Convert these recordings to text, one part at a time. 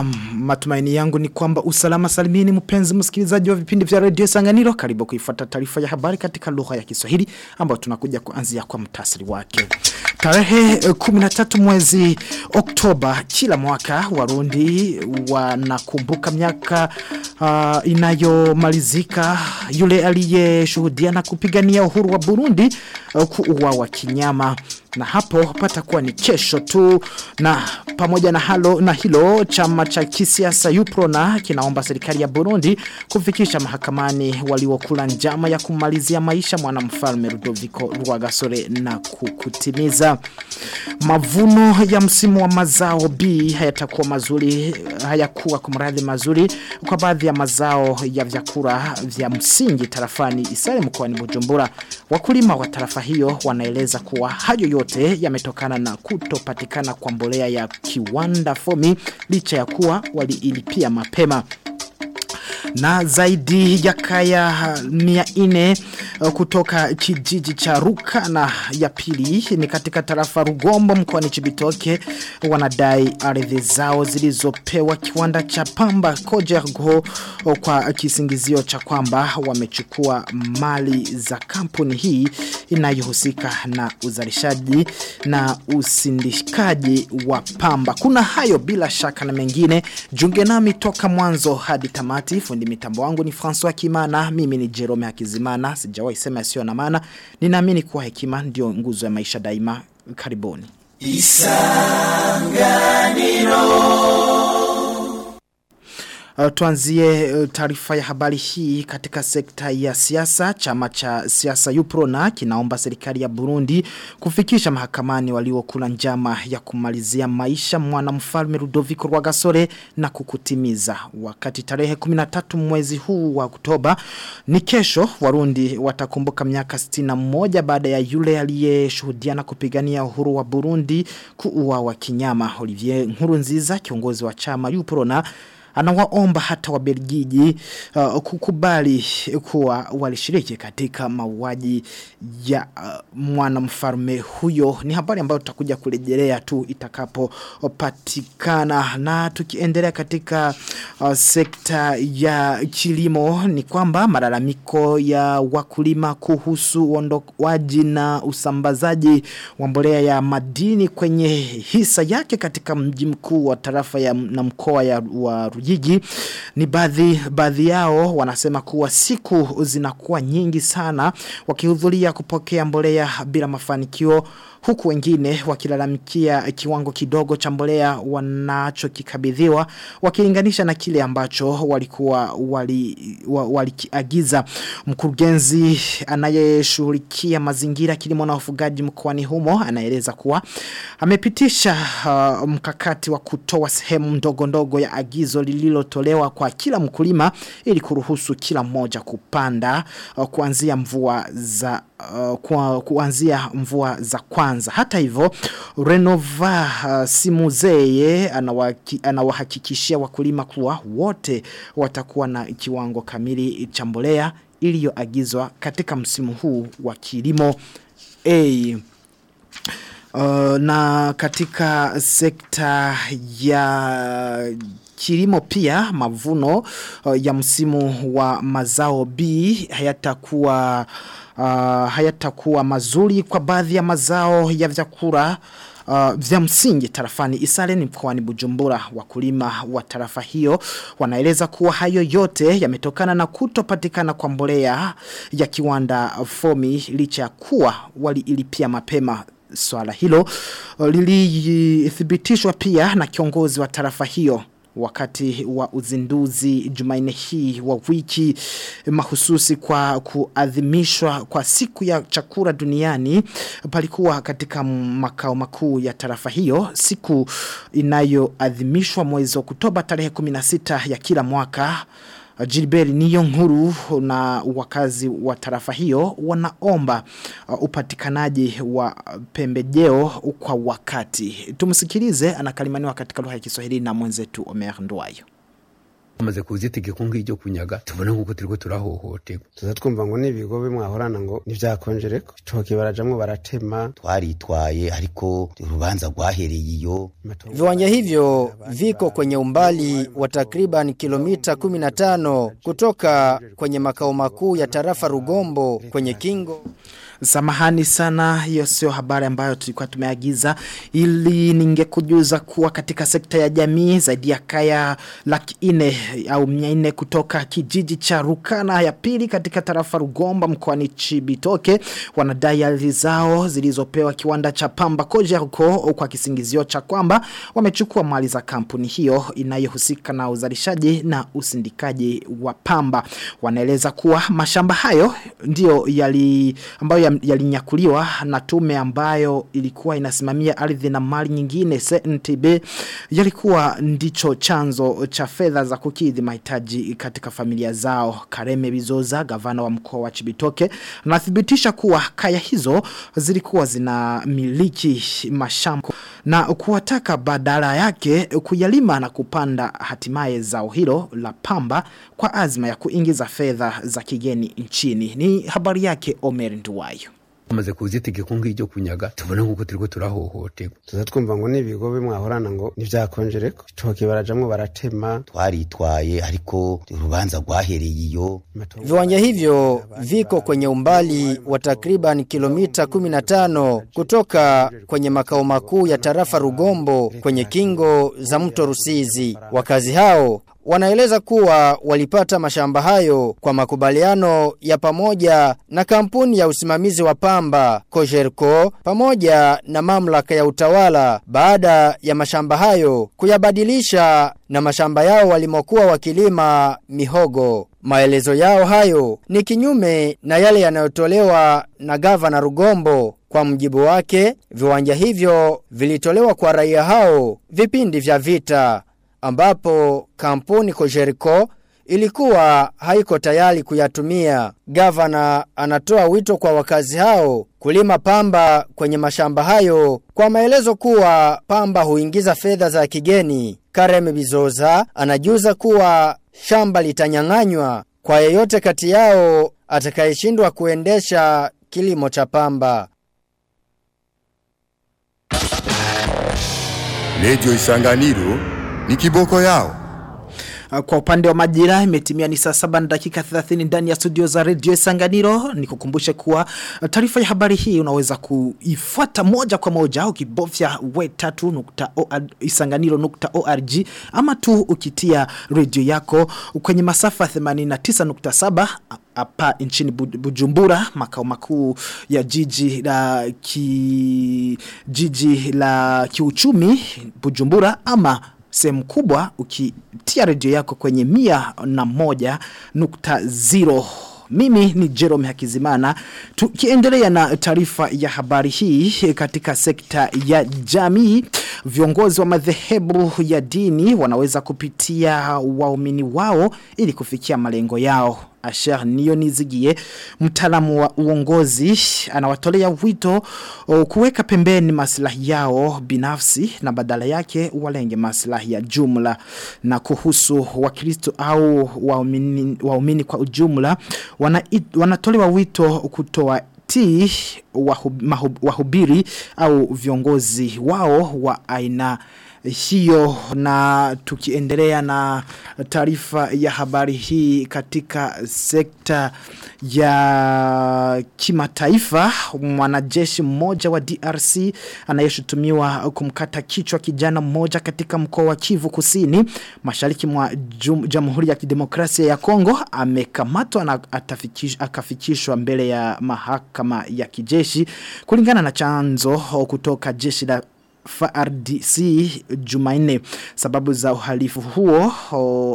Islam matumaini yangu ni kwamba usalama salimini mpenzi msikilizaji wa vipindi vya Radio Sanganiro karibu kuifuata taarifa ya habari katika lugha ya Kiswahili ambayo tunakuja kuanzia kwa mtasiri wake. Tarehe eh, 13 mwezi Oktoba kila mwaka Warundi wanakumbuka miaka uh, inayomalizika yule aliyeshuhudia na kupigania uhuru wa Burundi uh, kuuawa kinyama na hapo patakuwa ni kesho tu na pamoja na halo na hilo chama cha kisiasa Yuprona kinaomba serikali ya Burundi kufikisha mahakamani waliokula njama ya kumalizia maisha mwanamfalme Rudoviko Rwagasore na kukutimiza. Mavuno ya msimu wa mazao B hayatakuwa mazuri hayakuwa kumradhi mazuri kwa baadhi ya mazao ya vyakula vya msingi tarafani Isare mkoani Bujumbura. Wakulima wa tarafa hiyo wanaeleza kuwa hayo yote yametokana na kutopatikana kwa mbolea ya kiwanda fomi licha ya kuwa waliilipia mapema. Na zaidi ya kaya mia ine kutoka kijiji cha Ruka na ya pili ni katika tarafa Rugombo mkoani Chibitoke wanadai ardhi zao zilizopewa kiwanda cha pamba Kojergo kwa kisingizio cha kwamba wamechukua mali za kampuni hii inayohusika na uzalishaji na usindikaji wa pamba. Kuna hayo bila shaka na mengine. Junge nami toka mwanzo hadi tamati. Fundi mitambo wangu ni François Kimana. Mimi ni Jerome Hakizimana. Sijawahi sema yasiyo na maana. Ninaamini kuwa hekima ndio nguzo ya maisha daima. Karibuni. Uh, tuanzie uh, taarifa ya habari hii katika sekta ya siasa. Chama cha siasa Uprona kinaomba serikali ya Burundi kufikisha mahakamani waliokula njama ya kumalizia maisha mwanamfalme Ludovico Rwagasore na kukutimiza. Wakati tarehe 13 mwezi huu wa Oktoba ni kesho Warundi watakumbuka miaka 61 baada ya yule aliyeshuhudia na kupigania uhuru wa Burundi kuuawa kinyama. Olivier Nkurunziza kiongozi wa chama Uprona anawaomba hata wabelgiji uh, kukubali kuwa walishiriki katika mauaji ya uh, mwana mfarme huyo. Ni habari ambayo tutakuja kurejelea tu itakapopatikana. Na tukiendelea katika uh, sekta ya kilimo ni kwamba malalamiko ya wakulima kuhusu uondowaji na usambazaji wa mbolea ya madini kwenye hisa yake katika mji mkuu wa tarafa ya na mkoa ya wa Rujiji ni baadhi baadhi yao wanasema kuwa siku zinakuwa nyingi sana wakihudhuria kupokea mbolea bila mafanikio huku wengine wakilalamikia kiwango kidogo cha mbolea wanachokikabidhiwa wakilinganisha na kile ambacho walikuwa wali mkurugenzi anayeshughulikia mazingira kilimo na ufugaji mkoani humo anaeleza kuwa amepitisha uh, mkakati wa kutoa sehemu ndogo ndogo ya agizo lililotolewa kwa kila mkulima ili kuruhusu kila mmoja kupanda uh, kuanzia mvua za uh, kuanzia mvua za kwanza. Hata hivyo Renova uh, Simuzeye anawahakikishia wakulima kuwa wote watakuwa na kiwango kamili cha mbolea iliyoagizwa katika msimu huu wa kilimo A. Uh, na katika sekta ya kilimo pia mavuno uh, ya msimu wa mazao B hayatakuwa uh, hayatakuwa mazuri kwa baadhi ya mazao ya vyakula Uh, vya msingi tarafani Isale ni mkoani Bujumbura. Wakulima wa tarafa hiyo wanaeleza kuwa hayo yote yametokana na kutopatikana kwa mbolea ya kiwanda fomi licha ya kuwa waliilipia mapema swala hilo. Lilithibitishwa pia na kiongozi wa tarafa hiyo wakati wa uzinduzi jumaine hii wa wiki mahususi kwa kuadhimishwa kwa siku ya chakula duniani palikuwa katika makao makuu ya tarafa hiyo siku inayoadhimishwa mwezi wa Oktoba tarehe 16 ya kila mwaka Gilbert niyo nkuru na wakazi wa tarafa hiyo wanaomba uh, upatikanaji wa pembejeo kwa wakati. Tumsikilize anakalimaniwa katika lugha ya Kiswahili na mwenzetu Omer Nduwayo. Bamaze kuzitegeko nk'iryo kunyaga tubona nk'uko turiko turahohoterwa. Tuza twumva ngo n'ibigo bimwahorana ngo ntivyakonjereko itoki barajamwo baratema. Twaritwaye ariko urubanza rwahereye iyo. Viwanja hivyo viko kwenye umbali wa takriban kilomita 15 kutoka kwenye makao makuu ya tarafa Rugombo kwenye kingo Samahani sana hiyo sio habari ambayo tulikuwa tumeagiza. Ili ningekujuza kuwa katika sekta ya jamii zaidi ya kaya laki ine au mia kutoka kijiji cha Rukana ya pili katika tarafa Rugomba mkoani Chibitoke wanadai ardhi zao zilizopewa kiwanda cha Pamba Kojerko kwa kisingizio cha kwamba wamechukua mali za kampuni hiyo inayohusika na uzalishaji na usindikaji wa pamba. Wanaeleza kuwa mashamba hayo ndio yali ambayo yalinyakuliwa na tume ambayo ilikuwa inasimamia ardhi na mali nyingine CNTB yalikuwa ndicho chanzo cha fedha za kukidhi mahitaji katika familia zao. Kareme Bizoza gavana wa mkoa wa Chibitoke anathibitisha kuwa kaya hizo zilikuwa zinamiliki mashamba na kuwataka badala yake kuyalima na kupanda hatimaye zao hilo la pamba kwa azma ya kuingiza fedha za kigeni nchini. Ni habari yake Omer Nduwayo bamaze kuzitegeko nk'iryo kunyaga tubona nk'uko turiko turahohoterwa tuza twumva ngo n'ibigo bimwahorana ngo ntibyakonjereko itoke barajamwo baratema. Twaritwaye ariko urubanza rwahereye iyo. Viwanja hivyo viko kwenye umbali wa takriban kilomita 15 kutoka kwenye makao makuu ya tarafa Rugombo kwenye kingo za mto Rusizi. Wakazi hao wanaeleza kuwa walipata mashamba hayo kwa makubaliano ya pamoja na kampuni ya usimamizi wa pamba Kojerko pamoja na mamlaka ya utawala baada ya mashamba hayo kuyabadilisha na mashamba yao walimokuwa wakilima mihogo. Maelezo yao hayo ni kinyume na yale yanayotolewa na gava na Rugombo kwa mjibu wake viwanja hivyo vilitolewa kwa raia hao vipindi vya vita ambapo kampuni Kojeriko ilikuwa haiko tayari kuyatumia. Gavana anatoa wito kwa wakazi hao kulima pamba kwenye mashamba hayo kwa maelezo kuwa pamba huingiza fedha za kigeni. Karem Bizoza anajuza kuwa shamba litanyang'anywa kwa yeyote kati yao atakayeshindwa kuendesha kilimo cha pamba. Radio Isanganiro ni kiboko yao. Kwa upande wa majira imetimia ni saa saba na dakika 30 ndani ya studio za Radio Sanganiro nikukumbushe kuwa taarifa ya habari hii unaweza kuifuata moja kwa moja ukibofya we3.isanganiro.org ama tu ukitia radio yako kwenye masafa 89.7 hapa nchini Bujumbura makao makuu ya jiji la ki, jiji la kiuchumi Bujumbura ama sehemu kubwa ukitia redio yako kwenye mia na moja nukta zero. Mimi ni Jerome Hakizimana. Tukiendelea na taarifa ya habari hii katika sekta ya jamii, viongozi wa madhehebu ya dini wanaweza kupitia waumini wao ili kufikia malengo yao. Asher niyo nizigie mtaalamu wa uongozi anawatolea wito kuweka pembeni maslahi yao binafsi na badala yake walenge maslahi ya jumla. Na kuhusu wakristo au waumini, waumini kwa ujumla wana, wanatolewa wito kutoa ti wahubiri au viongozi wao wa aina hiyo na tukiendelea na taarifa ya habari hii katika sekta ya kimataifa mwanajeshi mmoja wa DRC anayeshutumiwa kumkata kichwa kijana mmoja katika mkoa wa Kivu Kusini mashariki mwa Jamhuri ya Kidemokrasia ya Kongo amekamatwa na akafikishwa mbele ya mahakama ya kijeshi. Kulingana na chanzo kutoka jeshi la FARDC Jumaine sababu za uhalifu huo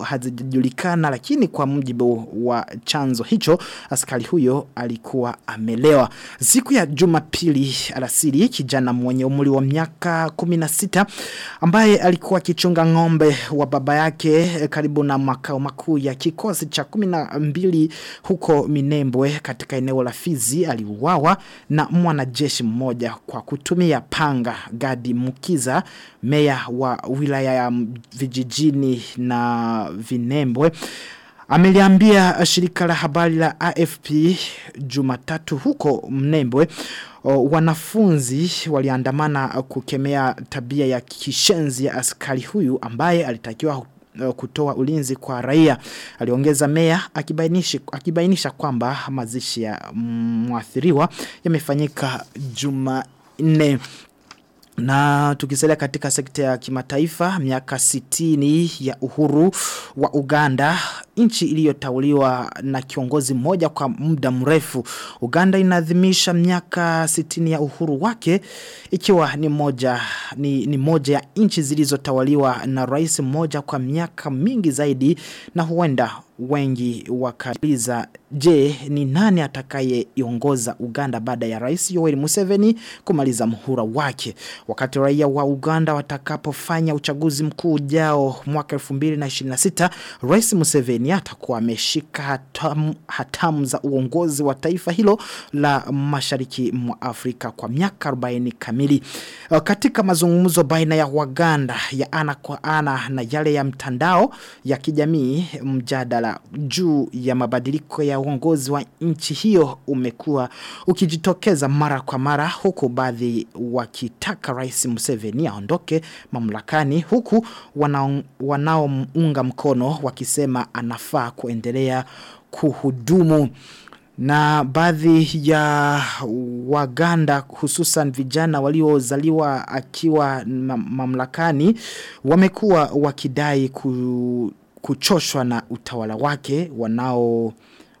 hazijulikana lakini kwa mjibu wa chanzo hicho askari huyo alikuwa amelewa. Siku ya Jumapili alasiri kijana mwenye umri wa miaka 16 ambaye alikuwa kichunga ng'ombe wa baba yake karibu na makao makuu ya kikosi cha 12 huko Minembwe katika eneo la Fizi aliuawa na mwanajeshi mmoja kwa kutumia panga. Gadi Mukiza meya wa wilaya ya vijijini na Vinembwe ameliambia shirika la habari la AFP Jumatatu huko Mnembwe o, wanafunzi waliandamana kukemea tabia ya kishenzi ya askari huyu ambaye alitakiwa kutoa ulinzi kwa raia. Aliongeza meya akibainisha, akibainisha kwamba mazishi ya mwathiriwa yamefanyika Jumanne. Na tukisalia katika sekta ya kimataifa miaka 60 ya uhuru wa Uganda nchi iliyotawaliwa na kiongozi mmoja kwa muda mrefu. Uganda inaadhimisha miaka 60 ya uhuru wake ikiwa ni moja ni, ni moja ya nchi zilizotawaliwa na rais mmoja kwa miaka mingi zaidi na huenda wengi wakaliza je ni nani atakayeiongoza Uganda baada ya rais Yoweri Museveni kumaliza muhura wake? Wakati raia wa Uganda watakapofanya uchaguzi mkuu ujao mwaka 2026 rais Museveni atakuwa ameshika hatamu, hatamu za uongozi wa taifa hilo la mashariki mwa Afrika kwa miaka 40 kamili. Katika mazungumzo baina ya Waganda ya ana kwa ana na yale ya mtandao ya kijamii mjadala juu ya mabadiliko ya uongozi wa nchi hiyo umekuwa ukijitokeza mara kwa mara huku baadhi wakitaka rais Museveni aondoke mamlakani huku wanaomunga wanao mkono wakisema anafaa kuendelea kuhudumu. Na baadhi ya waganda hususan vijana waliozaliwa akiwa mamlakani wamekuwa wakidai ku kuchoshwa na utawala wake wanao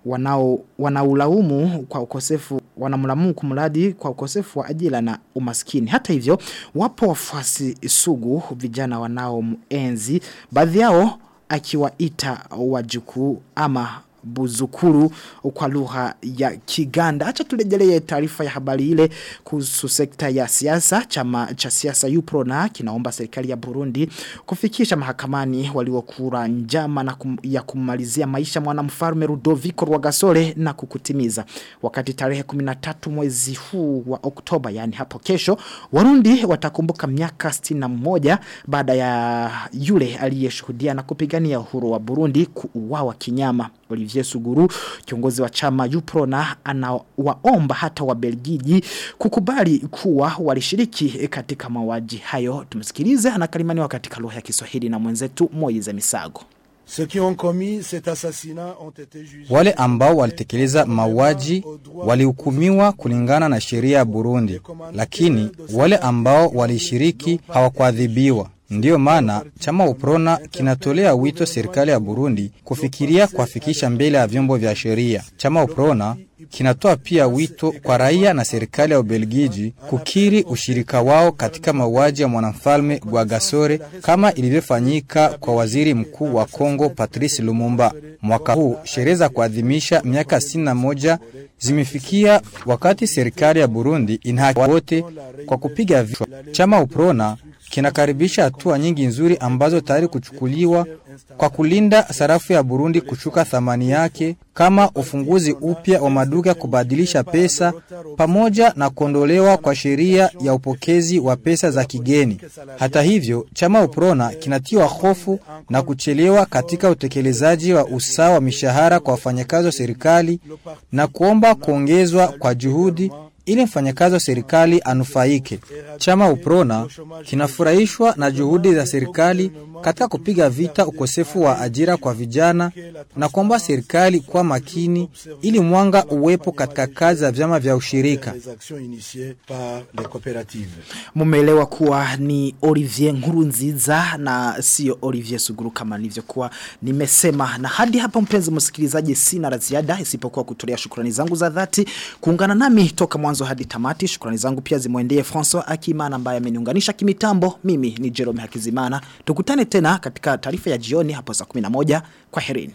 wanao wanaulaumu kwa ukosefu wanamlamu kumradi kwa ukosefu wa ajira na umaskini. Hata hivyo wapo wafuasi sugu vijana wanao mwenzi baadhi yao akiwaita wajukuu ama buzukuru kwa lugha ya Kiganda. Acha turejelee taarifa ya habari ile kuhusu sekta ya siasa. Chama cha siasa Uprona kinaomba serikali ya Burundi kufikisha mahakamani waliokura njama na kum, ya kumalizia maisha mwanamfalme Rudoviko Rwagasore na kukutimiza. Wakati tarehe 13 mwezi huu wa Oktoba yani hapo kesho Warundi watakumbuka miaka 61 baada ya yule aliyeshuhudia na kupigania uhuru wa Burundi kuuawa kinyama. Olivier Suguru kiongozi wa chama yupro na anawaomba hata wa Belgiji kukubali kuwa walishiriki katika mawaji hayo tumsikilize anakalimaniwa katika lugha ya Kiswahili na mwenzetu Moize Misago wale ambao walitekeleza mauaji walihukumiwa kulingana na sheria ya Burundi, lakini wale ambao walishiriki hawakuadhibiwa. Ndiyo maana chama Uprona kinatolea wito serikali ya Burundi kufikiria kuafikisha mbele ya vyombo vya sheria. Chama Uprona kinatoa pia wito kwa raia na serikali ya Ubelgiji kukiri ushirika wao katika mauaji ya mwanamfalme Rwagasore kama ilivyofanyika kwa waziri mkuu wa Kongo Patrice Lumumba. Mwaka huu sherehe za kuadhimisha miaka 61 zimefikia wakati serikali ya Burundi inahaki wote kwa kupiga vichwa. Chama Uprona kinakaribisha hatua nyingi nzuri ambazo tayari kuchukuliwa kwa kulinda sarafu ya Burundi kushuka thamani yake kama ufunguzi upya wa maduka kubadilisha pesa pamoja na kuondolewa kwa sheria ya upokezi wa pesa za kigeni. Hata hivyo, chama Uprona kinatiwa hofu na kuchelewa katika utekelezaji wa usawa wa mishahara kwa wafanyakazi wa serikali na kuomba kuongezwa kwa juhudi ili mfanyakazi wa serikali anufaike. Chama Uprona kinafurahishwa na juhudi za serikali katika kupiga vita ukosefu wa ajira kwa vijana na kuomba serikali kwa makini ili mwanga uwepo katika kazi za vyama vya ushirika. Mumeelewa kuwa ni Olivier Nkurunziza na sio Olivier Suguru kama nilivyokuwa nimesema. Na hadi hapa mpenzi msikilizaji sina la ziada isipokuwa kutolea shukrani zangu za dhati kuungana nami toka mwanzo hadi tamati. Shukrani zangu pia zimwendee François Akimana ambaye ameniunganisha kimitambo. Mimi ni Jerome Hakizimana. Tukutane tena katika taarifa ya jioni hapo saa 11. Kwa herini.